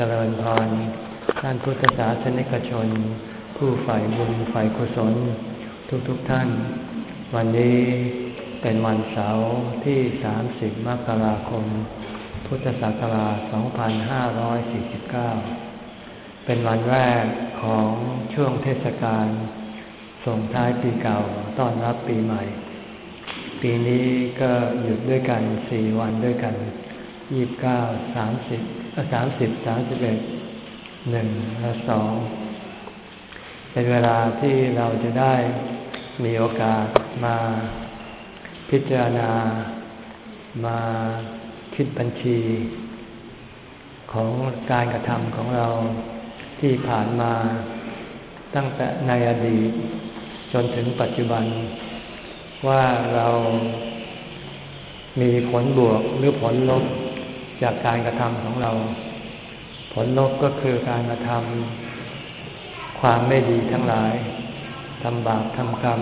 เจริญพรท่านพุทธศาสนิกชน ผู้ใฝ่บุญใฝ่กุศล ทุกๆทท่าน วันนี้เป็นวันเสาร์ที่ 30 มกราคม พุทธศักราช 2549 เป็นวันแรกของช่วงเทศกาลส่งท้ายปีเก่าต้อนรับปีใหม่ ปีนี้ก็หยุดด้วยกันสี่วันด้วยกันยี่บเก้า สามสิบสามสิบเอ็ดหนึ่งและสองเป็นเวลาที่เราจะได้มีโอกาสมาพิจารณามาคิดบัญชี ของการกระทำของเราที่ผ่านมาตั้งแต่ในอดีต จนถึงปัจจุบัน ว่าเรามีผลบวกหรือผลลบ จากการกระทำของเรา ผลลบก็คือการกระทำความไม่ดีทั้งหลายทำบาปทำกรรม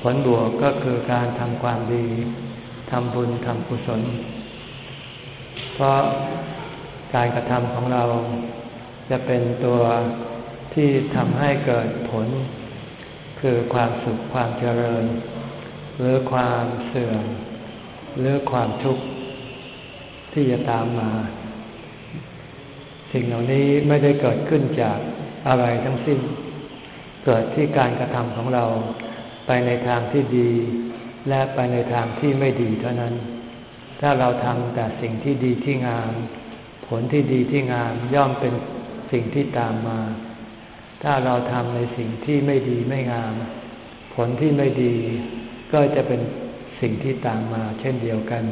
ผลบวกก็คือการทำความดีทำบุญทำกุศล เพราะการกระทำของเรา จะเป็นตัวที่ทำให้เกิดผล คือความสุขความเจริญ หรือความเสื่อมหรือความทุกข์ ที่จะตามมา สิ่งเหล่านี้ไม่ได้เกิดขึ้นจากอะไรทั้งสิ้น เกิดที่การกระทำของเราไปในทางที่ดี และไปในทางที่ไม่ดีเท่านั้น ถ้าเราทำแต่สิ่งที่ดีที่งาม ผลที่ดีที่งามย่อมเป็นสิ่งที่ตามมา ถ้าเราทำในสิ่งที่ไม่ดีไม่งาม ผลที่ไม่ดีก็จะเป็นสิ่งที่ตามมาเช่นเดียวกัน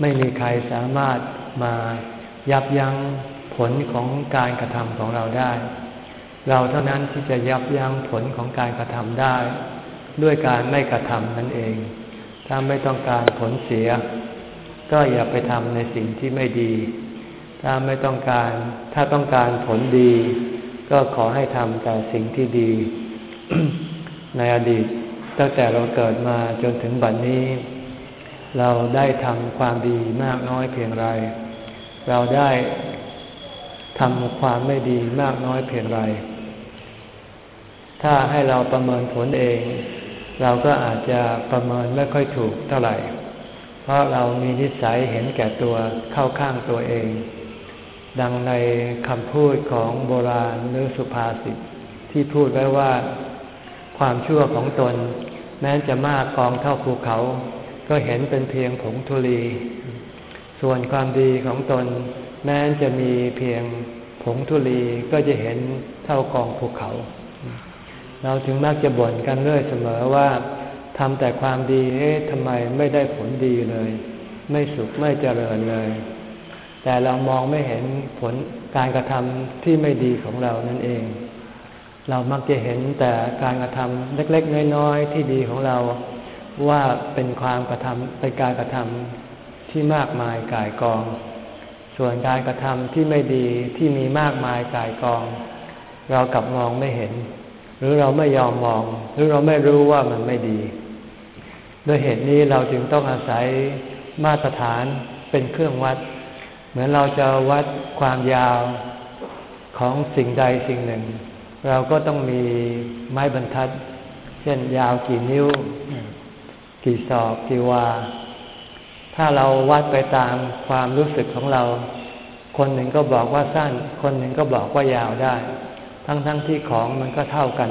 ไม่มีใครสามารถมายับยั้งผลของการกระทำของเราได้ เราเท่านั้นที่จะยับยั้งผลของการกระทำได้ ด้วยการไม่กระทำนั่นเอง ถ้าไม่ต้องการผลเสีย ก็อย่าไปทำในสิ่งที่ไม่ดี ถ้าไม่ต้องการถ้าต้องการผลดี ก็ขอให้ทำแต่สิ่งที่ดี ในอดีตตั้งแต่เราเกิดมาจนถึงบัดนนี้ เราได้ทำความดีมากน้อยเพียงไร เราได้ทำความไม่ดีมากน้อยเพียงไร ถ้าให้เราประเมินผลเอง เราก็อาจจะประเมินไม่ค่อยถูกเท่าไหร่ เพราะเรามีนิสัยเห็นแก่ตัวเข้าข้างตัวเอง ดังในคำพูดของโบราณหรือสุภาษิตที่พูดไว้ว่า ความชั่วของตน แม้จะมากกองเท่าภูเขา ก็เห็นเป็นเพียงผงธุลี ส่วนความดีของตนแม้จะมีเพียงผงธุลีก็จะเห็นเท่ากองภูเขา เราถึงมักจะบ่นกันเรื่อยเสมอว่าทำแต่ความดีเอ๊ะทำไมไม่ได้ผลดีเลย ไม่สุขไม่เจริญเลย แต่เรามองไม่เห็นผลการกระทำที่ไม่ดีของเรานั่นเอง เรามักจะเห็นแต่การกระทำเล็กๆ น้อยๆ ที่ดีของเรา ว่าเป็นความกระทำเป็นการกระทำที่มากมายกายกอง ส่วนการกระทำที่ไม่ดีที่มีมากมายกายกอง เรากลับมองไม่เห็น หรือเราไม่ยอมมอง หรือเราไม่รู้ว่ามันไม่ดีด้วยเหตุนี้เราจึงต้องอาศัยมาตรฐานเป็นเครื่องวัด เหมือนเราจะวัดความยาวของสิ่งใดสิ่งหนึ่ง เราก็ต้องมีไม้บรรทัด เช่นยาวกี่นิ้ว กี่ศอกกี่วา ถ้าเราวัดไปตามความรู้สึกของเรา คนหนึ่งก็บอกว่าสั้น คนหนึ่งก็บอกว่ายาวได้ ทั้งๆทที่ของมันก็เท่ากัน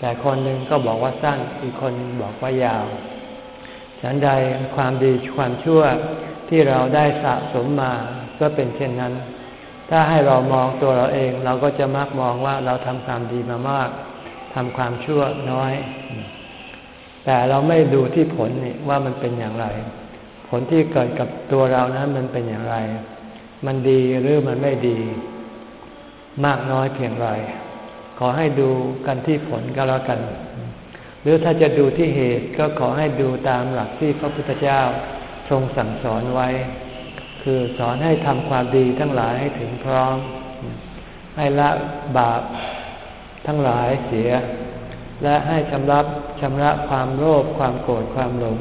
แต่คนหนึ่งก็บอกว่าสั้น อีกคนบอกว่ายาวฉันใดความดีความชั่วที่เราได้สะสมมาก็เป็นเช่นนั้น ถ้าให้เรามองตัวเราเอง เราก็จะมักมองว่าเราทำความดีมามากทำความชั่วน้อย แต่เราไม่ดูที่ผลนี่ว่ามันเป็นอย่างไร ผลที่เกิดกับตัวเรานั้นมันเป็นอย่างไร มันดีหรือมันไม่ดี มากน้อยเพียงไร ขอให้ดูกันที่ผลก็แล้วกัน หรือถ้าจะดูที่เหตุก็ขอให้ดูตามหลักที่พระพุทธเจ้าทรงสั่งสอนไว้ คือสอนให้ทำความดีทั้งหลายให้ถึงพร้อม ให้ละบาปทั้งหลายเสีย และให้ชำระชำระความโลภความโกรธความหลง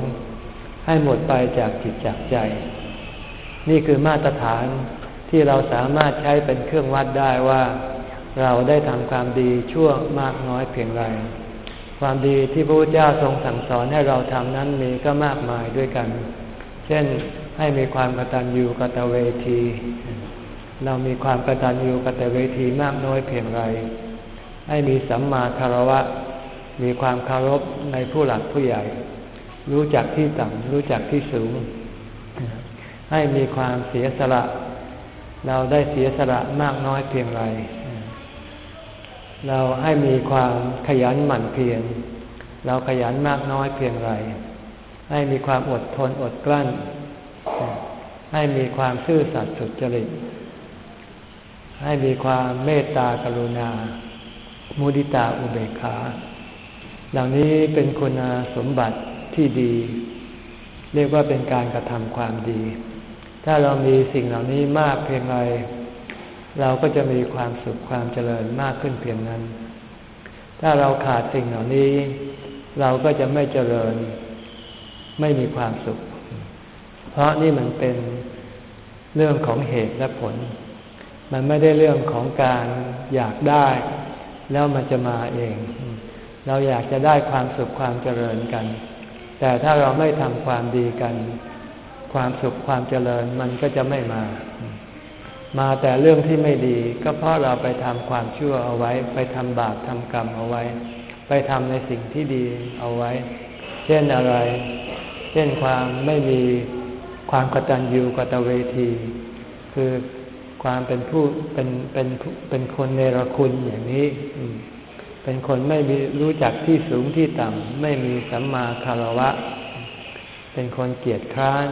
ให้หมดไปจากจิตจากใจ นี่คือมาตรฐานที่เราสามารถใช้เป็นเครื่องวัดได้ว่า เราได้ทำความดีชั่วมากน้อยเพียงไร ความดีที่พระพุทธเจ้าทรงสั่งสอนให้เราทำนั้นมีก็มากมายด้วยกัน เช่นให้มีความกตัญญูกตเวที เรามีความกตัญญูกตเวทีมากน้อยเพียงไร ให้มีสัมมาคารวะ มีความเคารพในผู้หลักผู้ใหญ่ รู้จักที่ต่ำรู้จักที่สูง ให้มีความเสียสละ เราได้เสียสละมากน้อยเพียงไร เราให้มีความขยันหมั่นเพียรเราขยันมากน้อยเพียงไร ให้มีความอดทนอดกลั้น ให้มีความซื่อสัตย์สุจริต ให้มีความเมตตากรุณา มุดิตาอุเบกขา เหล่านี้เป็นคุณสมบัติที่ดี เรียกว่าเป็นการกระทำความดี ถ้าเรามีสิ่งเหล่านี้มากเพียงไร เราก็จะมีความสุขความเจริญมากขึ้นเพียงนั้น ถ้าเราขาดสิ่งเหล่านี้ เราก็จะไม่เจริญ ไม่มีความสุข เพราะนี่มันเป็นเรื่องของเหตุและผล มันไม่ได้เรื่องของการอยากได้ แล้วมันจะมาเอง เราอยากจะได้ความสุขความเจริญกัน แต่ถ้าเราไม่ทำความดีกัน ความสุขความเจริญมันก็จะไม่มา มาแต่เรื่องที่ไม่ดีก็เพราะเราไปทำความชั่วเอาไว้ ไปทำบาปทำกรรมเอาไว้ ไปทำในสิ่งที่ดีเอาไว้ เช่นอะไร เช่นความไม่มีความกตัญญูกตเวที คือความเป็นผู้เป็นเป็นเป็นคนเนรคุณอย่างนี้ เป็นคนไม่มีรู้จักที่สูงที่ต่ำ ไม่มีสัมมาคารวะ เป็นคนเกียจคร้าน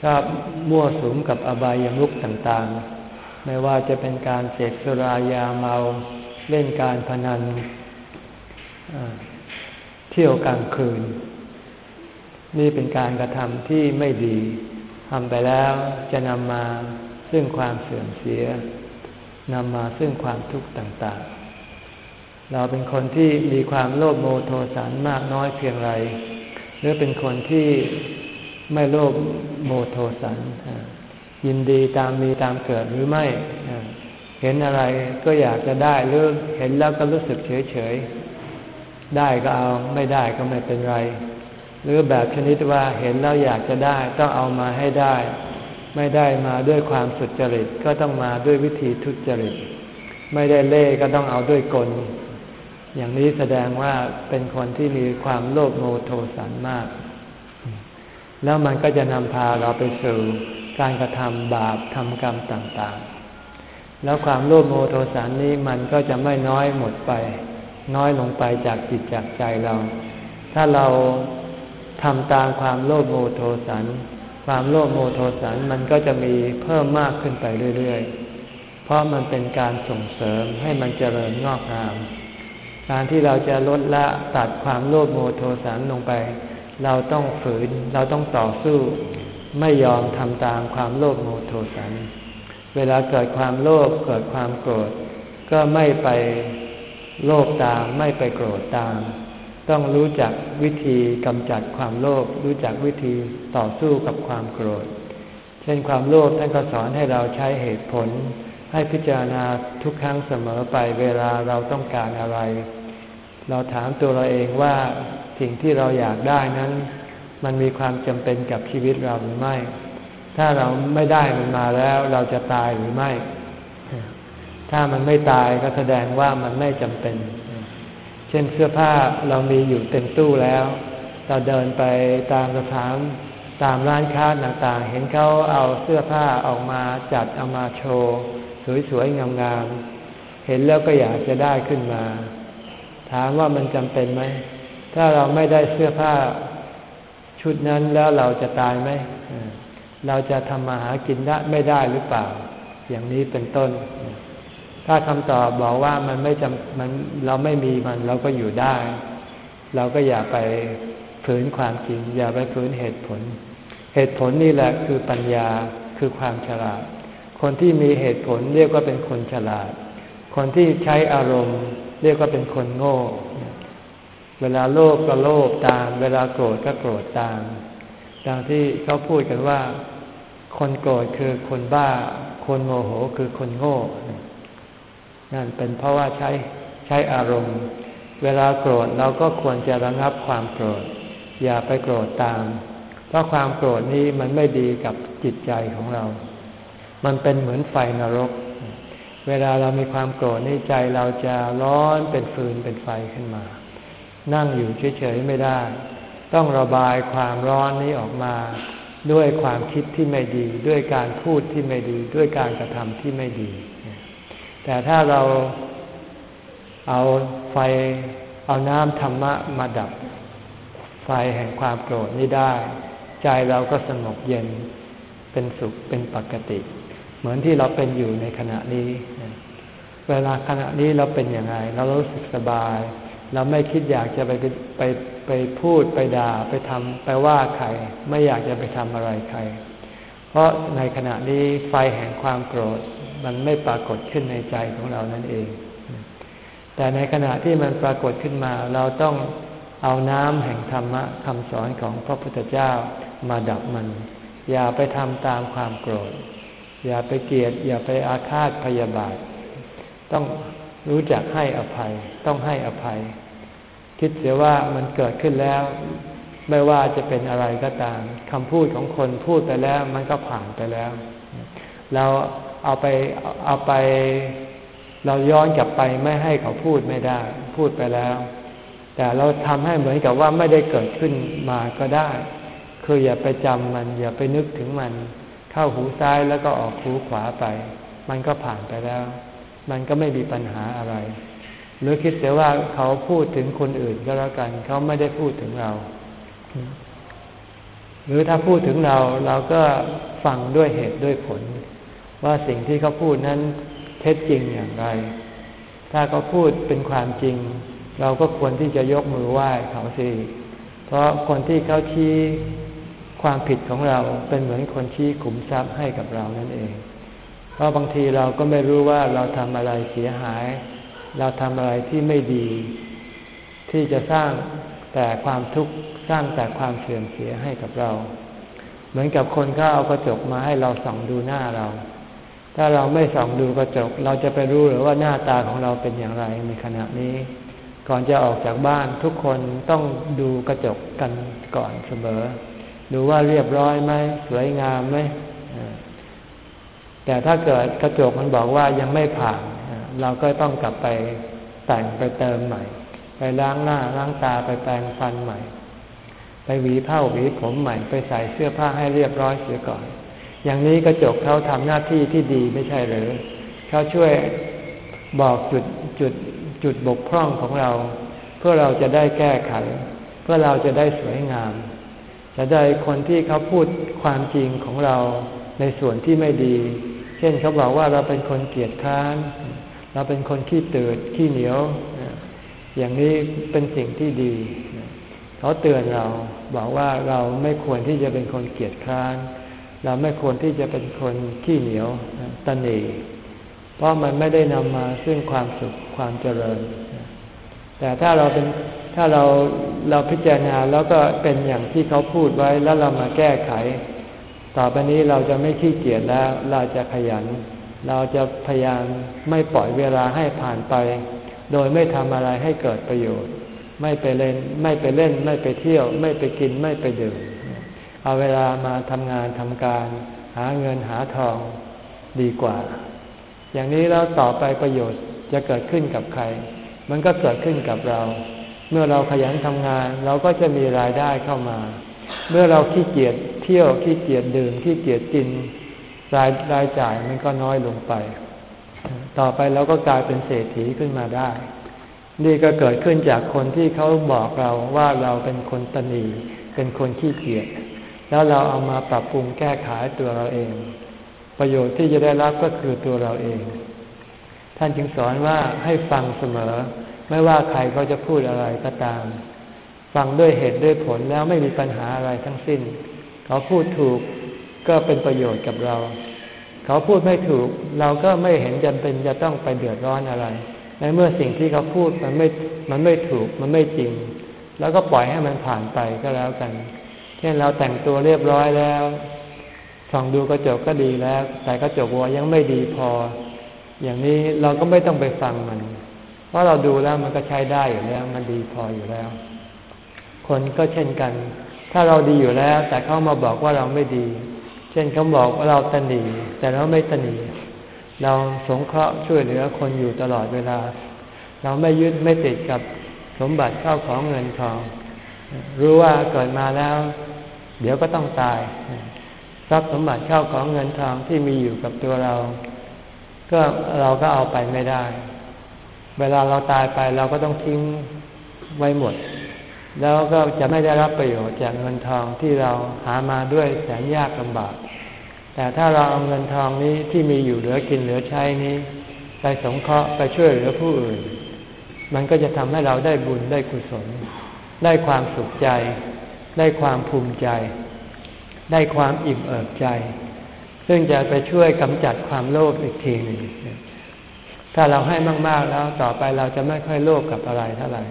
ชอบมั่วสุมกับอบายามุขต่างๆ ไม่ว่าจะเป็นการเสพสุรายาเมาเล่นการพนันเที่ยวกลางคืน นี่เป็นการกระทำที่ไม่ดีทำไปแล้วจะนำมาซึ่งความเสื่อมเสียนำมาซึ่งความทุกข์ต่างๆ เราเป็นคนที่มีความโลภโมโทสันมากน้อยเพียงไร หรือเป็นคนที่ไม่โลภโมโทสันยินดีตามมีตามเกิดหรือไม่ เห็นอะไรก็อยากจะได้หรือเห็นแล้วก็รู้สึกเฉยๆได้ก็เอาไม่ได้ก็ไม่เป็นไร หรือแบบชนิดว่าเห็นแล้วอยากจะได้ต้องเอามาให้ได้ ไม่ได้มาด้วยความสุจริตก็ต้องมาด้วยวิธีทุจริต ไม่ได้เล่ก็ต้องเอาด้วยกล อย่างนี้แสดงว่าเป็นคนที่มีความโลภโมโทสันมาก แล้วมันก็จะนำพาเราไปสู่การกระทำบาปทำกรรมต่างๆ แล้วความโลภโมโทสันนี้มันก็จะไม่น้อยหมดไป น้อยลงไปจากจิตจากใจเรา ถ้าเราทำตามความโลภโมโทสัน ความโลภโมโทสันมันก็จะมีเพิ่มมากขึ้นไปเรื่อยๆ เพราะมันเป็นการส่งเสริมให้มันเจริญงอกงาม การที่เราจะลดละตัดความโลภโมโทสันลงไป เราต้องฝืนเราต้องต่อสู้ ไม่ยอมทำตามความโลภโมโทสัน เวลาเกิดความโลภเกิดความโกรธ ก็ไม่ไปโลภตามไม่ไปโกรธตาม ต้องรู้จักวิธีกำจัดความโลภรู้จักวิธีต่อสู้กับความโกรธ เช่นความโลภท่านก็สอนให้เราใช้เหตุผล ให้พิจารณาทุกครั้งเสมอไปเวลาเราต้องการอะไร เราถามตัวเราเองว่าสิ่งที่เราอยากได้นั้น มันมีความจำเป็นกับชีวิตเราหรือไม่ ถ้าเราไม่ได้มันมาแล้วเราจะตายหรือไม่ ถ้ามันไม่ตายก็แสดงว่ามันไม่จำเป็น เช่นเสื้อผ้าเรามีอยู่เต็มตู้แล้ว เราเดินไปตามสถานตามร้านค้าต่างๆ เห็นเขาเอาเสื้อผ้าออกมาจัดเอามาโชว์ สวยๆงามๆ เห็นแล้วก็อยากจะได้ขึ้นมา ถามว่ามันจำเป็นไหม ถ้าเราไม่ได้เสื้อผ้าชุดนั้นแล้วเราจะตายไหม เราจะทำมาหากินได้ไม่ได้หรือเปล่า อย่างนี้เป็นต้น ถ้าคำตอบบอกว่ามันไม่จำมันเราไม่มีมันเราก็อยู่ได้ เราก็อย่าไปฝืนความจริง อย่าไปฝืนเหตุผล เหตุผลนี่แหละคือปัญญาคือความฉลาด คนที่มีเหตุผลเรียกว่าเป็นคนฉลาด คนที่ใช้อารมณ์ เรียกว่าเป็นคนโง่ เวลาโลภก็โลภตาม เวลาโกรธก็โกรธตามดังที่เขาพูดกันว่า คนโกรธคือคนบ้า คนโมโหคือคนโง่นั่นเป็นเพราะว่าใช้ใช้อารมณ์ เวลาโกรธเราก็ควรจะระงับความโกรธ อย่าไปโกรธตาม เพราะความโกรธนี้มันไม่ดีกับจิตใจของเรา มันเป็นเหมือนไฟนรก เวลาเรามีความโกรธในใจเราจะร้อนเป็นฟืนเป็นไฟขึ้นมา นั่งอยู่เฉยๆไม่ได้ ต้องระบายความร้อนนี้ออกมา ด้วยความคิดที่ไม่ดี ด้วยการพูดที่ไม่ดี ด้วยการกระทำที่ไม่ดี แต่ถ้าเราเอาไฟเอาน้ำธรรมะมาดับ ไฟแห่งความโกรธนี้ได้ ใจเราก็สงบเย็นเป็นสุขเป็นปกติ เหมือนที่เราเป็นอยู่ในขณะนี้ เวลาขณะนี้เราเป็นอย่างไรเรารู้สึกสบาย เราไม่คิดอยากจะไปไปไปพูดไปด่าไปทำไปว่าใคร ไม่อยากจะไปทำอะไรใคร เพราะในขณะนี้ไฟแห่งความโกรธมันไม่ปรากฏขึ้นในใจของเรานั่นเอง แต่ในขณะที่มันปรากฏขึ้นมา เราต้องเอาน้ำแห่งธรรมะคำสอนของพระพุทธเจ้ามาดับมัน อย่าไปทำตามความโกรธ อย่าไปเกลียด อย่าไปอาฆาตพยาบาท ต้องรู้จักให้อภัย ต้องให้อภัย คิดเสียว่ามันเกิดขึ้นแล้ว ไม่ว่าจะเป็นอะไรก็ตามคำพูดของคนพูดไปแล้วมันก็ผ่านไปแล้ว เราเอาไปเอาไป เราย้อนกลับไปไม่ให้เขาพูดไม่ได้ พูดไปแล้ว แต่เราทำให้เหมือนกับว่าไม่ได้เกิดขึ้นมาก็ได้ คืออย่าไปจำมัน อย่าไปนึกถึงมัน เข้าหูซ้ายแล้วก็ออกหูขวาไป มันก็ผ่านไปแล้ว มันก็ไม่มีปัญหาอะไร หรือคิดเสียว่าเขาพูดถึงคนอื่นก็แล้วกัน เขาไม่ได้พูดถึงเรา หรือถ้าพูดถึงเราเราก็ฟังด้วยเหตุด้วยผล ว่าสิ่งที่เขาพูดนั้นเท็จจริงอย่างไร ถ้าเขาพูดเป็นความจริง เราก็ควรที่จะยกมือไหว้เขาสิเพราะคนที่เขาชี้ความผิดของเราเป็นเหมือนคนชี้ขุมทรัพย์ให้กับเรานั่นเอง เพราะบางทีเราก็ไม่รู้ว่าเราทำอะไรเสียหาย เราทำอะไรที่ไม่ดี ที่จะสร้างแต่ความทุกข์สร้างแต่ความเสื่อมเสียให้กับเรา เหมือนกับคนเขาเอากระจกมาให้เราส่องดูหน้าเรา ถ้าเราไม่ส่องดูกระจก เราจะไปรู้หรือว่าหน้าตาของเราเป็นอย่างไรในขณะนี้ ก่อนจะออกจากบ้านทุกคนต้องดูกระจกกันก่อนเสมอ ดูว่าเรียบร้อยไหมสวยงามไหม แต่ถ้าเกิดกระจกมันบอกว่ายังไม่ผ่านเราก็ต้องกลับไปแต่งไปเติมใหม่ ไปล้างหน้าล้างตาไปแปรงฟันใหม่ ไปหวีผ้าหวีผมใหม่ไปใส่เสื้อผ้าให้เรียบร้อยเสียก่อน อย่างนี้กระจกเขาทำหน้าที่ที่ดีไม่ใช่หรือเขาช่วยบอกจุดจุดจุดบกพร่องของเรา เพื่อเราจะได้แก้ไข เพื่อเราจะได้สวยงาม จะได้คนที่เขาพูดความจริงของเราในส่วนที่ไม่ดี เช่นเขาบอกว่าเราเป็นคนเกียจค้าน เราเป็นคนขี้ตือนขี้เหนียว อย่างนี้เป็นสิ่งที่ดี เขาเตือนเราบอกว่าเราไม่ควรที่จะเป็นคนเกียจคร้าน เราไม่ควรที่จะเป็นคนขี้เหนียวตันหนีเพราะมันไม่ได้นำมาซึ่งความสุขความเจริญ แต่ถ้าเราเป็นถ้าเราเราพิจารณาแล้วก็เป็นอย่างที่เขาพูดไว้แล้วเรามาแก้ไข ต่อไปนี้เราจะไม่ขี้เกียจแล้ว เราจะขยัน เราจะพยายามไม่ปล่อยเวลาให้ผ่านไป โดยไม่ทำอะไรให้เกิดประโยชน์ ไม่ไปเล่น ไม่ไปเล่น ไม่ไปเที่ยว ไม่ไปกิน ไม่ไปดื่ม เอาเวลามาทำงานทำการ หาเงินหาทองดีกว่า อย่างนี้แล้วต่อไปประโยชน์จะเกิดขึ้นกับใคร มันก็เกิดขึ้นกับเรา เมื่อเราขยันทำงาน เราก็จะมีรายได้เข้ามา เมื่อเราขี้เกียจเที่ยวขี้เกียจดื่มขี้เกียจกินรายรายจ่ายมันก็น้อยลงไป ต่อไปเราก็กลายเป็นเศรษฐีขึ้นมาได้ นี่ก็เกิดขึ้นจากคนที่เขาบอกเราว่าเราเป็นคนตนีเป็นคนขี้เกียจแล้วเราเอามาปรับปรุงแก้ไขตัวเราเอง ประโยชน์ที่จะได้รับก็คือตัวเราเอง ท่านจึงสอนว่าให้ฟังเสมอ ไม่ว่าใครเขาจะพูดอะไรก็ตาม ฟังด้วยเหตุด้วยผลแล้วไม่มีปัญหาอะไรทั้งสิ้น เขาพูดถูกก็เป็นประโยชน์กับเรา เขาพูดไม่ถูก เราก็ไม่เห็นจำเป็นจะต้องไปเดือดร้อนอะไร ในเมื่อสิ่งที่เขาพูดมันไม่มันไม่ถูกมันไม่จริง แล้วก็ปล่อยให้มันผ่านไปก็แล้วกัน เช่นเราแต่งตัวเรียบร้อยแล้วส่องดูกระจกก็ดีแล้ว แต่กระจกว่ายังไม่ดีพอ อย่างนี้เราก็ไม่ต้องไปฟังมัน เพราะเราดูแล้วมันก็ใช้ได้อยู่แล้ว มันดีพออยู่แล้ว คนก็เช่นกัน ถ้าเราดีอยู่แล้ว แต่เขามาบอกว่าเราไม่ดี เช่นเขาบอกว่าเราตนีแต่เราไม่ตนีเราสงเคราะห์ช่วยเหลือคนอยู่ตลอดเวลา เราไม่ยึดไม่ติดกับสมบัติเข้าของเงินทอง รู้ว่าเกิดมาแล้ว เดี๋ยวก็ต้องตาย ทรัพย์สมบัติเข้าของเงินทองที่มีอยู่กับตัวเรา ก็เราก็เอาไปไม่ได้ เวลาเราตายไปเราก็ต้องทิ้งไว้หมด แล้วก็จะไม่ได้รับประโยชน์จากเงินทองที่เราหามาด้วยแสนยากลำบาก แต่ถ้าเราเอาเงินทองนี้ที่มีอยู่เหลือกินเหลือใช้นี้ ไปสงเคราะห์ไปช่วยเหลือผู้อื่น มันก็จะทำให้เราได้บุญได้กุศล ได้ความสุขใจ ได้ความภูมิใจ ได้ความอิ่มเอิบใจ ซึ่งจะไปช่วยกำจัดความโลภอีกทีหนึ่งถ้าเราให้มาก ๆแล้วต่อไปเราจะไม่ค่อยโลภกับอะไรเท่าไหร่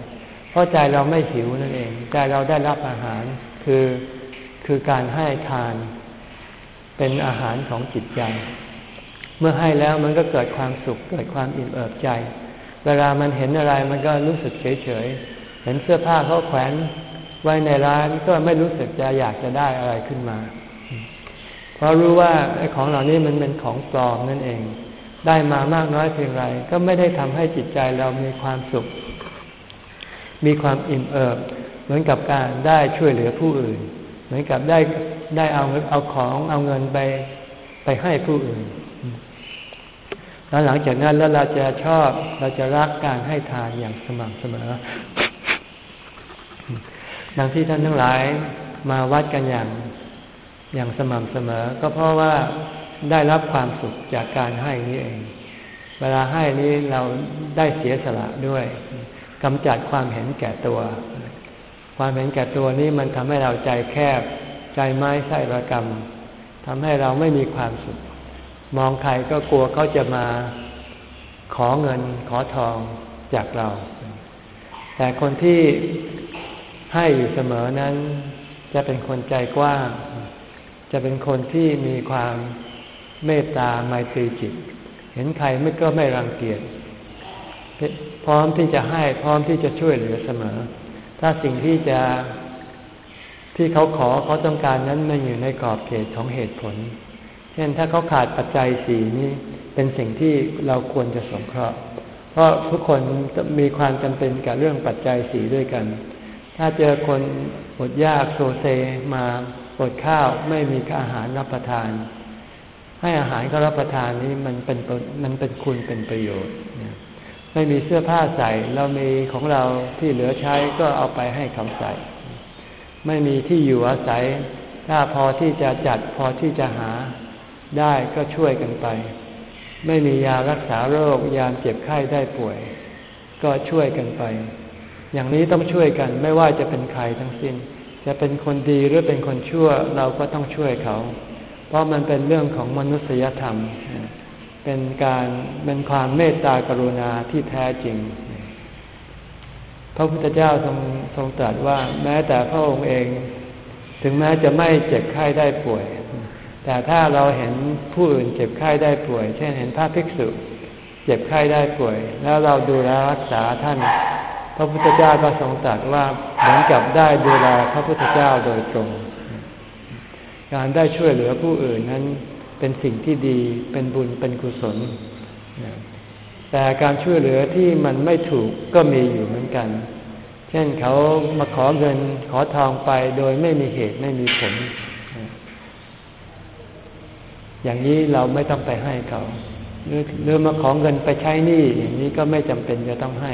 ราะใจเราไม่หิวนั่นเอง ใจเราได้รับอาหารคือคือการให้ทาน เป็นอาหารของจิตใจ เมื่อให้แล้วมันก็เกิดความสุขเกิดความอิ่มเอิบใจ เวลามันเห็นอะไรมันก็รู้สึกเฉยเฉยเห็นเสื้อผ้าเขาแขวนไว้ในร้านก็ไม่รู้สึกจะอยากจะได้อะไรขึ้นมา เพราะรู้ว่าไอ้ของเหล่านี้มันเป็นของปลอมนั่นเอง ได้มามากน้อยเพียงไร ก็ไม่ได้ทำให้จิตใจเรามีความสุข มีความอิ่มเอิบ เหมือนกับการได้ช่วยเหลือผู้อื่น เหมือนกับได้ได้เอาเอาของเอาเงินไปไปให้ผู้อื่น แล้วหลังจากนั้นแล้วเราจะชอบเราจะรักการให้ทานอย่างสม่ำเสมอดังที่ท่านทั้งหลายมาวัดกันอย่างอย่างสม่ำเสมอ ก็เพราะว่าได้รับความสุขจากการให้นี้เอง เวลาให้นี้เราได้เสียสละด้วย กำจัดความเห็นแก่ตัว ความเห็นแก่ตัวนี้มันทำให้เราใจแคบ ใจไม้ไส้ระกรรมทำให้เราไม่มีความสุข มองใครก็กลัวเขาจะมาขอเงินขอทองจากเรา แต่คนที่ให้อยู่เสมอนั้น จะเป็นคนใจกว้าง จะเป็นคนที่มีความเมตตาไมตรีจิต เห็นใครไม่ก็ไม่รังเกียจ พร้อมที่จะให้พร้อมที่จะช่วยเหลือเสมอ ถ้าสิ่งที่จะที่เขาขอเขาต้องการนั้นมันอยู่ในกรอบเขตของเหตุผล เช่นถ้าเขาขาดปัจจัยสีนี้เป็นสิ่งที่เราควรจะสงเคราะห์ เพราะทุกคนมีความจำเป็นกับเรื่องปัจจัยสีด้วยกัน ถ้าเจอคนอดยากโซเซมาอดข้าวไม่มีอาหารรับประทาน ให้อาหารเขารับประทานนี้มันเป็นมันเป็นคุณเป็นประโยชน์ ไม่มีเสื้อผ้าใส่ เรามีของเราที่เหลือใช้ก็เอาไปให้เขาใส่ ไม่มีที่อยู่อาศัย ถ้าพอที่จะจัดพอที่จะหาได้ก็ช่วยกันไป ไม่มียารักษาโรคยามเจ็บไข้ได้ป่วย ก็ช่วยกันไป อย่างนี้ต้องช่วยกันไม่ว่าจะเป็นใครทั้งสิ้น จะเป็นคนดีหรือเป็นคนชั่วเราก็ต้องช่วยเขา เพราะมันเป็นเรื่องของมนุษยธรรม เป็นการเป็นความเมตตากรุณาที่แท้จริง พระพุทธเจ้าทรงทรงตรัสว่า แม้แต่พระองค์เอง ถึงแม้จะไม่เจ็บไข้ได้ป่วย แต่ถ้าเราเห็นผู้อื่นเจ็บไข้ได้ป่วย เช่นเห็นพระภิกษุเจ็บไข้ได้ป่วย แล้วเราดูแลรักษาท่าน พระพุทธเจ้าก็ทรงตรัสว่าเหมือนกับได้ดูแลพระพุทธเจ้าโดยตรง การได้ช่วยเหลือผู้อื่นนั้น เป็นสิ่งที่ดีเป็นบุญเป็นกุศล แต่การช่วยเหลือที่มันไม่ถูกก็มีอยู่เหมือนกัน เช่นเขามาขอเงินขอทองไปโดยไม่มีเหตุไม่มีผล อย่างนี้เราไม่ต้องไปให้เขาหรือมาขอเงินไปใช้หนี้อย่างนี้ก็ไม่จำเป็นจะต้องให้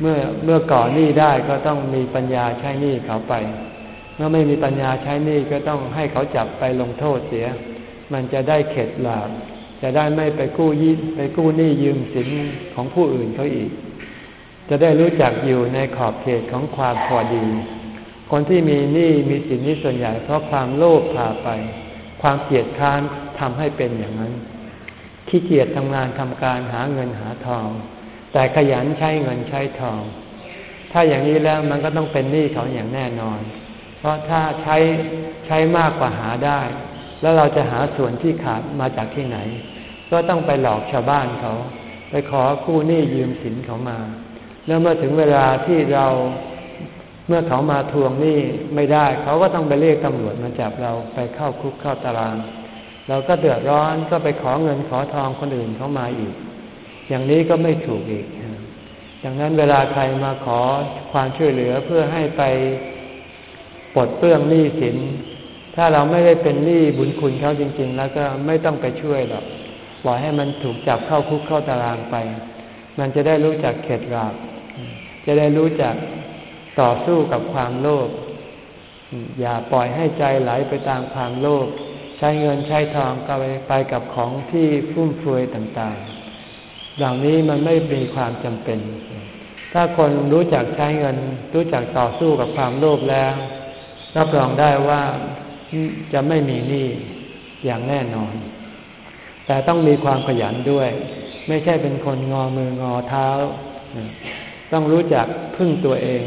เมื่อเมื่อก่อหนี้ได้ก็ต้องมีปัญญาใช้หนี้เขาไป เมื่อไม่มีปัญญาใช้หนี้ก็ต้องให้เขาจับไปลงโทษเสีย มันจะได้เข็ดหลาบจะได้ไม่ไปกู้ยี่ไปกู้หนี้ยืมสินของผู้อื่นเขาอีก จะได้รู้จักอยู่ในขอบเขตของความพอดี คนที่มีหนี้มีสินนี้ส่วนใหญ่เพราะความโลภพาไป ความเกียดค้านทำให้เป็นอย่างนั้น ขี้เกียจทำงานทำการหาเงินหาทอง แต่ขยันใช้เงินใช้ทอง ถ้าอย่างนี้แล้วมันก็ต้องเป็นหนี้เขาอย่างแน่นอน เพราะถ้าใช้ใช้มากกว่าหาได้ แล้วเราจะหาส่วนที่ขาดมาจากที่ไหน ก็ต้องไปหลอกชาวบ้านเขา ไปขอกู้หนี้ยืมสินเขามา แล้วเมื่อถึงเวลาที่เราเมื่อเขามาทวงหนี้ไม่ได้ เขาก็ต้องไปเรียกตำรวจมาจับเราไปเข้าคุกเข้าตาราง เราก็เดือดร้อนก็ไปขอเงินขอทองคนอื่นเขามาอีก อย่างนี้ก็ไม่ถูกอีกดังนั้นเวลาใครมาขอความช่วยเหลือเพื่อให้ไปปลดเปลื้องหนี้สิน ถ้าเราไม่ได้เป็นหนี้บุญคุณเขาจริง ๆ แล้วก็ไม่ต้องไปช่วยหรอกปล่อยให้มันถูกจับเข้าคุกเข้าตารางไป มันจะได้รู้จักเข็ดหลาบจะได้รู้จักต่อสู้กับความโลภอย่าปล่อยให้ใจไหลไปตามความโลภใช้เงินใช้ทองไปไปกับของที่ฟุ่มเฟือยต่างๆ เหล่านี้มันไม่มีความจำเป็น ถ้าคนรู้จักใช้เงิน รู้จักต่อสู้กับความโลภแล้ว รับรองได้ว่า จะไม่มีหนี้อย่างแน่นอน แต่ต้องมีความขยันด้วย ไม่ใช่เป็นคนงอมืองอเท้า ต้องรู้จักพึ่งตัวเอง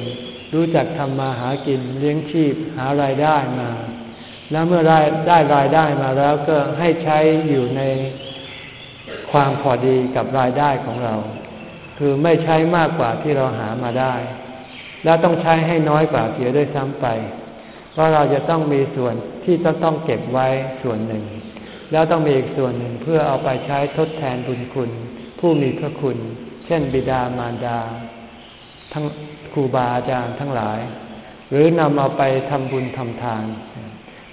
รู้จักทำมาหากินเลี้ยงชีพหารายได้มา แล้วเมื่อได้ได้รายได้มาแล้วก็ให้ใช้อยู่ในความพอดีกับรายได้ของเรา คือไม่ใช้มากกว่าที่เราหามาได้ แล้วต้องใช้ให้น้อยกว่าเสียด้วยซ้ำไป เพราะเราจะต้องมีส่วนที่ต้องต้องเก็บไว้ส่วนหนึ่ง แล้วต้องมีอีกส่วนหนึ่งเพื่อเอาไปใช้ทดแทนบุญคุณ ผู้มีพระคุณ เช่น บิดามารดา ทั้งครูบาอาจารย์ทั้งหลาย หรือนำเอาไปทำบุญทำทาน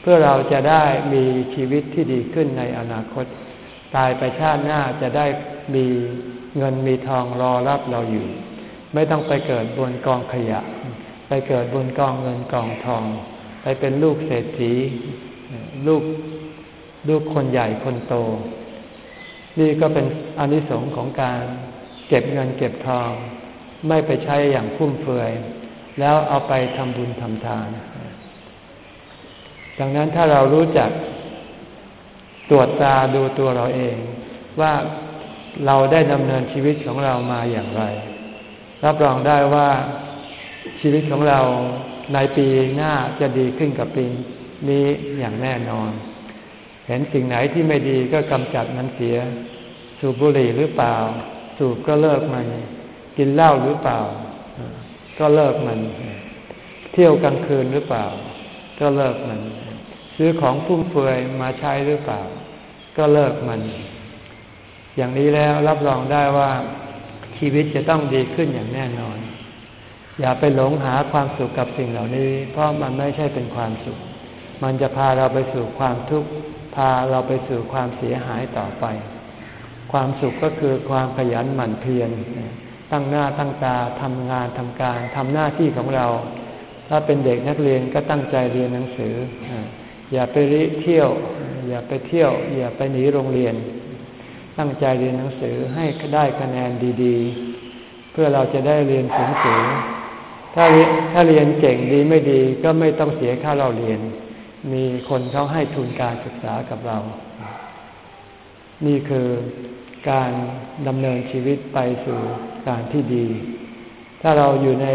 เพื่อเราจะได้มีชีวิตที่ดีขึ้นในอนาคต ตายไปชาติหน้าจะได้มีเงินมีทองรอรับเราอยู่ ไม่ต้องไปเกิดบนกองขยะ ไปเกิดบนกองเงินกองทอง ไปเป็นลูกเศรษฐี ลูกลูกคนใหญ่คนโต นี่ก็เป็นอนิสงส์ของการเก็บเงินเก็บทอง ไม่ไปใช้อย่างฟุ่มเฟือย แล้วเอาไปทำบุญทำทาน ดังนั้นถ้าเรารู้จักตรวจตาดูตัวเราเอง ว่าเราได้ดำเนินชีวิตของเรามาอย่างไร รับรองได้ว่าชีวิตของเรา ในปีหน้าจะดีขึ้นกับปีนี้อย่างแน่นอน เห็นสิ่งไหนที่ไม่ดีก็กำจัดมันเสีย สูบบุหรี่หรือเปล่า สูบก็เลิกมัน กินเหล้าหรือเปล่า ก็เลิกมัน เที่ยวกลางคืนหรือเปล่า ก็เลิกมัน ซื้อของฟุ่มเฟือยมาใช้หรือเปล่า ก็เลิกมัน อย่างนี้แล้วรับรองได้ว่าชีวิตจะต้องดีขึ้นอย่างแน่นอน อย่าไปหลงหาความสุขกับสิ่งเหล่านี้ เพราะมันไม่ใช่เป็นความสุข มันจะพาเราไปสู่ความทุกข์พาเราไปสู่ความเสียหายต่อไป ความสุขก็คือความขยันหมั่นเพียรตั้งหน้าตั้งตาทำงานทำการทำหน้าที่ของเรา ถ้าเป็นเด็กนักเรียนก็ตั้งใจเรียนหนังสือ อย่าไปริเที่ยว อย่าไปเที่ยว อย่าไปหนีโรงเรียน ตั้งใจเรียนหนังสือให้ได้คะแนนดี ๆ เพื่อเราจะได้เรียนสูงสูง ถ้าถ้าเรียนเก่งดีไม่ดีก็ไม่ต้องเสียค่าเราเรียน มีคนเขาให้ทุนการศึกษากับเรา นี่คือการดำเนินชีวิตไปสู่การที่ดี ถ้าเราอยู่ใน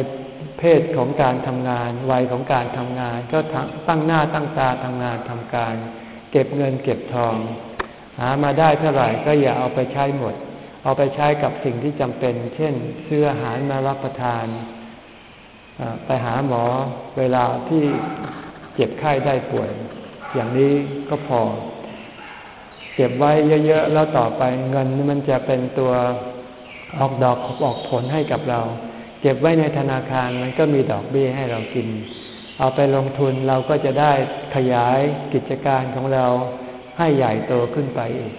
เพศของการทำงาน วัยของการทำงาน ก็ตั้งหน้าตั้งตาทำงานทำการ เก็บเงินเก็บทอง หามาได้เท่าไหร่ก็อย่าเอาไปใช้หมด เอาไปใช้กับสิ่งที่จำเป็น เช่นซื้ออาหารมารับประทาน ไปหาหมอเวลาที่เจ็บไข้ได้ป่วย อย่างนี้ก็พอ เก็บไว้เยอะ ๆ แล้วต่อไปเงินมันจะเป็นตัวออกดอกออกผลให้กับเรา เก็บไว้ในธนาคารมันก็มีดอกเบี้ยให้เรากิน เอาไปลงทุนเราก็จะได้ขยายกิจการของเราให้ใหญ่โตขึ้นไปอีก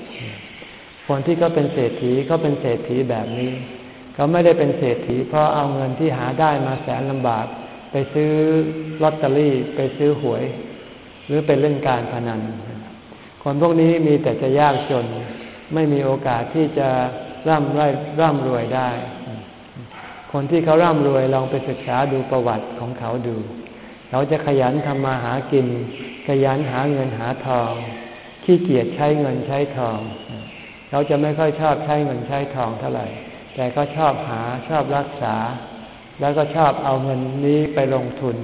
คนที่เขาเป็นเศรษฐีเขาเป็นเศรษฐีแบบนี้ เขาไม่ได้เป็นเศรษฐีเพราะเอาเงินที่หาได้มาแสนลำบาก ไปซื้อลอตเตอรี่ ไปซื้อหวย หรือไปเล่นการพนัน คนพวกนี้มีแต่จะยากจน ไม่มีโอกาสที่จะร่ำรวยร่ำรวยได้ คนที่เขาร่ำรวยลองไปศึกษาดูประวัติของเขาดู เขาจะขยันทำมาหากิน ขยันหาเงินหาทอง ขี้เกียจใช้เงินใช้ทอง เขาจะไม่ค่อยชอบใช้เงินใช้ทองเท่าไหร่ แต่ก็ชอบหาชอบรักษา แล้วก็ชอบเอาเงินนี้ไปลงทุน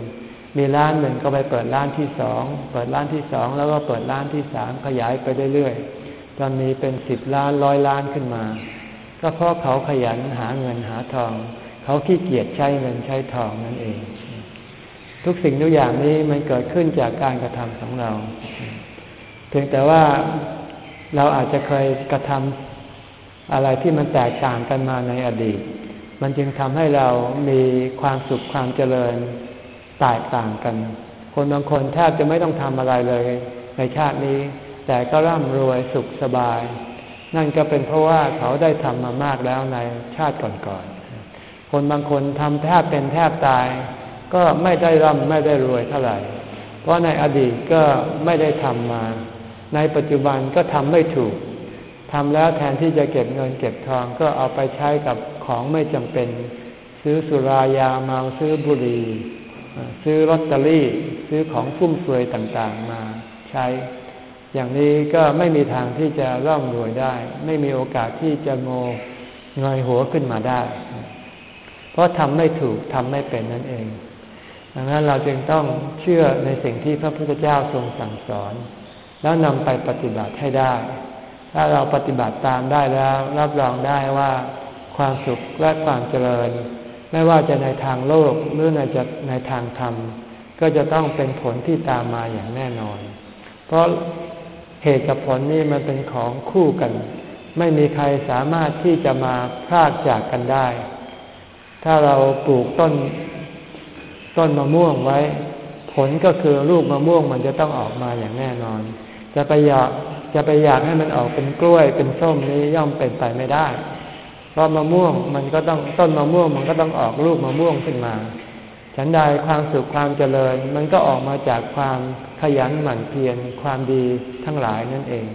มีร้านหนึ่งก็ไปเปิดร้านที่สองเปิดร้านที่สองแล้วก็เปิดร้านที่สามขยายไปเรื่อยๆจนมีเป็นสิบล้านร้อยล้านขึ้นมา ก็เพราะเขาขยันหาเงินหาทอง เขาขี้เกียจใช้เงินใช้ทองนั่นเอง ทุกสิ่งทุกอย่างนี้มันเกิดขึ้นจากการกระทำของเราเพียงแต่ว่าเราอาจจะเคยกระทำ อะไรที่มันแตกต่างกันมาในอดีต มันจึงทำให้เรามีความสุขความเจริญแตกต่างกัน คนบางคนแทบจะไม่ต้องทำอะไรเลย ในชาตินี้ แต่ก็ร่ำรวยสุขสบาย นั่นก็เป็นเพราะว่าเขาได้ทำมามากแล้วในชาติก่อนๆ คนบางคนทำแทบเป็นแทบตาย ก็ไม่ได้ร่ำไม่ได้รวยเท่าไหร่ เพราะในอดีตก็ไม่ได้ทำมา ในปัจจุบันก็ทำไม่ถูก ทำแล้วแทนที่จะเก็บเงินเก็บทองก็เอาไปใช้กับของไม่จำเป็น ซื้อสุรายาเมาซื้อบุหรี่ซื้อลอตเตอรี่ ซื้อของฟุ่มเฟือยต่างๆมาใช้ อย่างนี้ก็ไม่มีทางที่จะร่ำรวยได้ ไม่มีโอกาสที่จะโงเงยหัวขึ้นมาได้ เพราะทำไม่ถูกทำไม่เป็นนั่นเอง ดังนั้นเราจึงต้องเชื่อในสิ่งที่พระพุทธเจ้าทรงสั่งสอน แล้วนำไปปฏิบัติให้ได้ ถ้าเราปฏิบัติตามได้แล้วรับรองได้ว่าความสุขและความเจริญ ไม่ว่าจะในทางโลกหรือในจะในทางธรรม ก็จะต้องเป็นผลที่ตามมาอย่างแน่นอน เพราะเหตุกับผลนี่มันเป็นของคู่กัน ไม่มีใครสามารถที่จะมาพรากจากกันได้ ถ้าเราปลูกต้น ต้นมะม่วงไว้ ผลก็คือลูกมะม่วงมันจะต้องออกมาอย่างแน่นอน จะไปอยาก จะไปอยากให้มันออกเป็นกล้วยเป็นส้มนี้ย่อมเป็นไปไม่ได้ เพราะมะม่วงมันก็ต้องต้นมะม่วงมันก็ต้องออกลูกมะม่วงขึ้นมา ฉันใดความสุขความเจริญ มันก็ออกมาจากความขยันหมั่นเพียรความดีทั้งหลายนั่นเอง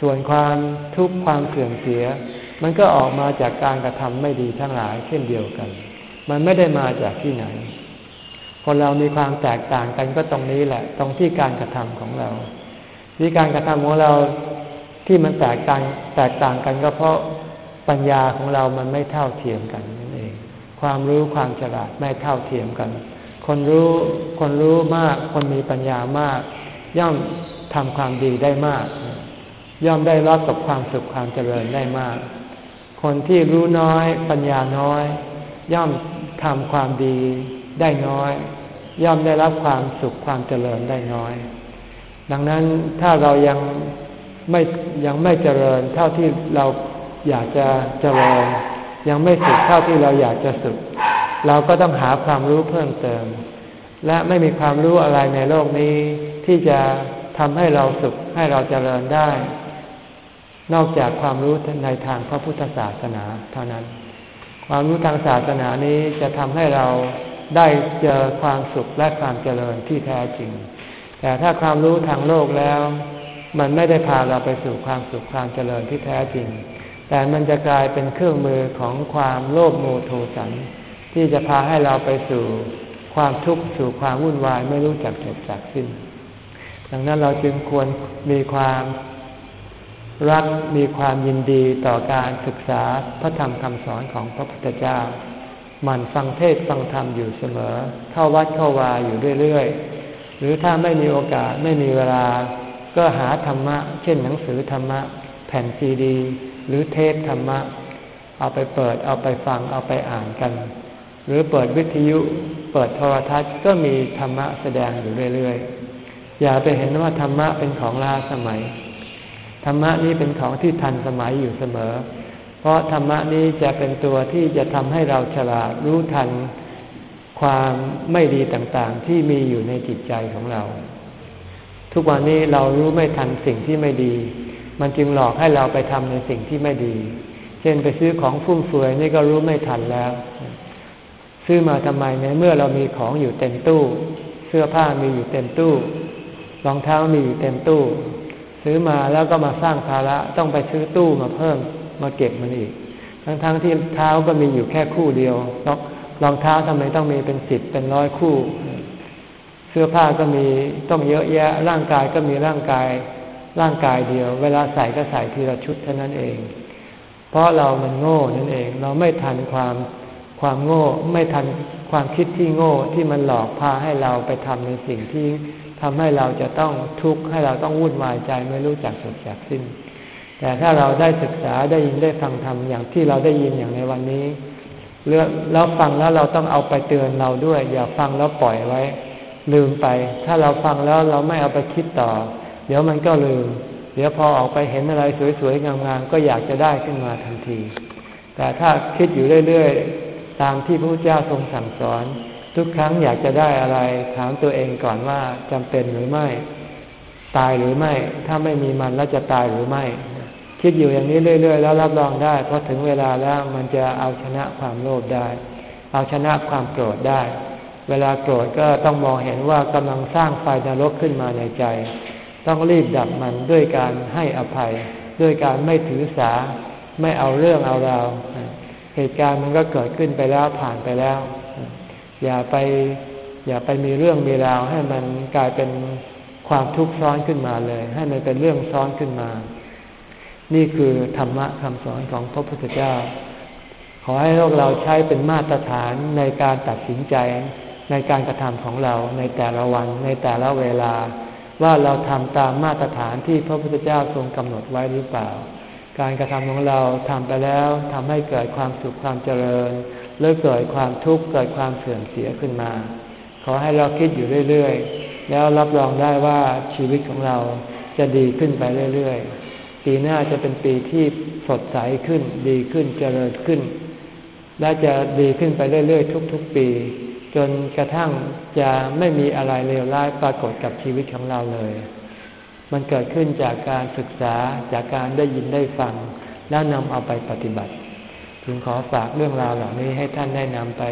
ส่วนความทุกข์ความเสื่อมเสีย มันก็ออกมาจากการกระทำไม่ดีทั้งหลายเช่นเดียวกัน มันไม่ได้มาจากที่ไหนคนเรามีความแตกต่างกันก็ตรงนี้แหละ ตรงที่การกระทำของเรา ที่การกระทำของเราที่มันแตกต่างแตกต่างกันก็เพราะปัญญาของเรามันไม่เท่าเทียมกันนั่นเอง ความรู้ความฉลาดไม่เท่าเทียมกัน คนรู้คนรู้มาก คนมีปัญญามาก ย่อมทำความดีได้มาก ย่อมได้รับกับความสุขความเจริญได้มาก คนที่รู้น้อย ปัญญาน้อย ย่อมทำความดีได้น้อย ย่อมได้รับความสุขความเจริญได้น้อย ดังนั้นถ้าเรายังไม่ยังไม่เจริญเท่าที่เราอยากจะเจริญ ยังไม่สุดเท่าที่เราอยากจะสุดเราก็ต้องหาความรู้เพิ่มเติม และไม่มีความรู้อะไรในโลกนี้ ที่จะทำให้เราสุขให้เราเจริญได้ นอกจากความรู้ในทางพระพุทธศาสนาเท่านั้น ความรู้ทางศาสนานี้จะทำให้เราได้เจอความสุขและความเจริญที่แท้จริง แต่ถ้าความรู้ทางโลกแล้ว มันไม่ได้พาเราไปสู่ความสุขความเจริญที่แท้จริง แต่มันจะกลายเป็นเครื่องมือของความโลภโมโทสัน ที่จะพาให้เราไปสู่ความทุกข์สู่ความวุ่นวายไม่รู้จักจบจากสิ้น ดังนั้นเราจึงควรมีความรักมีความยินดีต่อการศึกษาพระธรรมคำสอนของพระพุทธเจ้า มันฟังเทศฟังธรรมอยู่เสมอ เข้าวัดเข้าวาอยู่เรื่อยๆ รือถ้าไม่มีโอกาสไม่มีเวลา ก็หาธรรมะ เช่นหนังสือธรรมะ แผ่นซีดี หรือเทศธรรมะ เอาไปเปิดเอาไปฟังเอาไปอ่านกัน หรือเปิดวิทยุเปิดโทรทัศน์ก็มีธรรมะแสดงอยู่เรื่อยๆ อย่าไปเห็นว่าธรรมะเป็นของล้าสมัย ธรรมะนี้เป็นของที่ทันสมัยอยู่เสมอ เพราะธรรมะนี้จะเป็นตัวที่จะทำให้เราฉลาดรู้ทัน ความไม่ดีต่างๆ ที่มีอยู่ในจิตใจของเรา ทุกวันนี้เรารู้ไม่ทันสิ่งที่ไม่ดี มันจึงหลอกให้เราไปทำในสิ่งที่ไม่ดี เช่นไปซื้อของฟุ่มเฟือยนี่ก็รู้ไม่ทันแล้ว ซื้อมาทำไมในเมื่อเรามีของอยู่เต็มตู้ เสื้อผ้ามีอยู่เต็มตู้รองเท้ามีอยู่เต็มตู้ ซื้อมาแล้วก็มาสร้างภาระต้องไปซื้อตู้มาเพิ่มมาเก็บมันอีก ทั้งๆทที่เท้าก็มีอยู่แค่คู่เดียว รองเท้าทำไมต้องมีเป็นสิบเป็นร้อยคู่ เสื้อผ้าก็มีต้องเยอะแยะ ร่างกายก็มีร่างกาย ร่างกายเดียว เวลาใส่ก็ใส่ทีละชุดเท่านั้นเอง เพราะเรามันโง่นั่นเอง เราไม่ทันความความโง่ไม่ทันความคิดที่โง่ที่มันหลอกพาให้เราไปทำในสิ่งที่ทำให้เราจะต้องทุกข์ให้เราต้องวุ่นวายใจไม่รู้จักสุดจากสิ้น แต่ถ้าเราได้ศึกษาได้ยินได้ฟังธรรมอย่างที่เราได้ยินอย่างในวันนี้ เรื่องแล้วฟังแล้วเราต้องเอาไปเตือนเราด้วย อย่าฟังแล้วปล่อยไว้ ลืมไป ถ้าเราฟังแล้วเราไม่เอาไปคิดต่อ เดี๋ยวมันก็ลืม เดี๋ยวพอออกไปเห็นอะไรสวยๆงามๆก็อยากจะได้ขึ้นมาทันที แต่ถ้าคิดอยู่เรื่อยๆ ตามที่พระพุทธเจ้าทรงสั่งสอน ทุกครั้งอยากจะได้อะไร ถามตัวเองก่อนว่าจำเป็นหรือไม่ ตายหรือไม่ ถ้าไม่มีมันแล้วจะตายหรือไม่ คิดอยู่อย่างนี้เรื่อย ๆ แล้วรับรองได้เพอถึงเวลาแล้วมันจะเอาชนะความโลภได้ เอาชนะความโกรธได้ เวลาโกรธก็ต้องมองเห็นว่ากำลังสร้างไฟนรกขึ้นมาในใจ ต้องรีบดับมันด้วยการให้อภัย ด้วยการไม่ถือสา ไม่เอาเรื่องเอาราวเหตุการณ์มันก็เกิดขึ้นไปแล้วผ่านไปแล้ว อย่าไปอย่าไปมีเรื่องมีราวให้มันกลายเป็นความทุกข์ซ้อนขึ้นมาเลย ให้มันเป็นเรื่องซ้อนขึ้นมา นี่คือธรรมะคำสอนของพระพุทธเจ้า ขอให้พวกเราใช้เป็นมาตรฐานในการตัดสินใจในการกระทำของเราในแต่ละวันในแต่ละเวลา ว่าเราทำตามมาตรฐานที่พระพุทธเจ้าทรงกำหนดไว้หรือเปล่า การกระทำของเราทำไปแล้วทำให้เกิดความสุขความเจริญ หรือเกิดความทุกข์เกิดความเสื่อมเสียขึ้นมา ขอให้เราคิดอยู่เรื่อย ๆ แล้วรับรองได้ว่าชีวิตของเราจะดีขึ้นไปเรื่อย ๆ ปีหน้าจะเป็นปีที่สดใสขึ้น ดีขึ้นเจริญขึ้น และจะดีขึ้นไปเรื่อย ๆ ทุก ๆ ปี จนกระทั่งจะไม่มีอะไรเลวร้ายปรากฏกับชีวิตของเราเลย มันเกิดขึ้นจากการศึกษาจากการได้ยินได้ฟัง แล้วนำเอาไปปฏิบัติถึงขอฝากเรื่องราวเหล่านี้ให้ท่านได้นำไป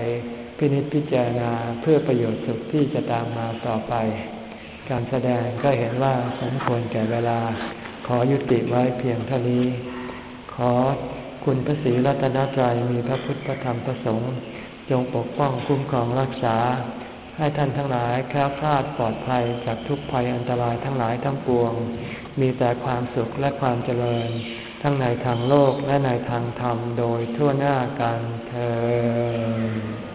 พินิจพิจารณาเพื่อประโยชน์สุขที่จะตามมาต่อไป การแสดงก็เห็นว่าสมควรแก่เวลา ขอยุติไว้เพียงเท่านี้ ขอคุณพระศรีรัตนตรัยมีพระพุทธธรรมประสงค์จงปกป้องคุ้มครองรักษา ให้ท่านทั้งหลายแคล้วคลาดปลอดภัยจากทุกภัยอันตรายทั้งหลายทั้งปวง มีแต่ความสุขและความเจริญ ทั้งในทางโลกและในทางธรรมโดยทั่วหน้ากันเธอ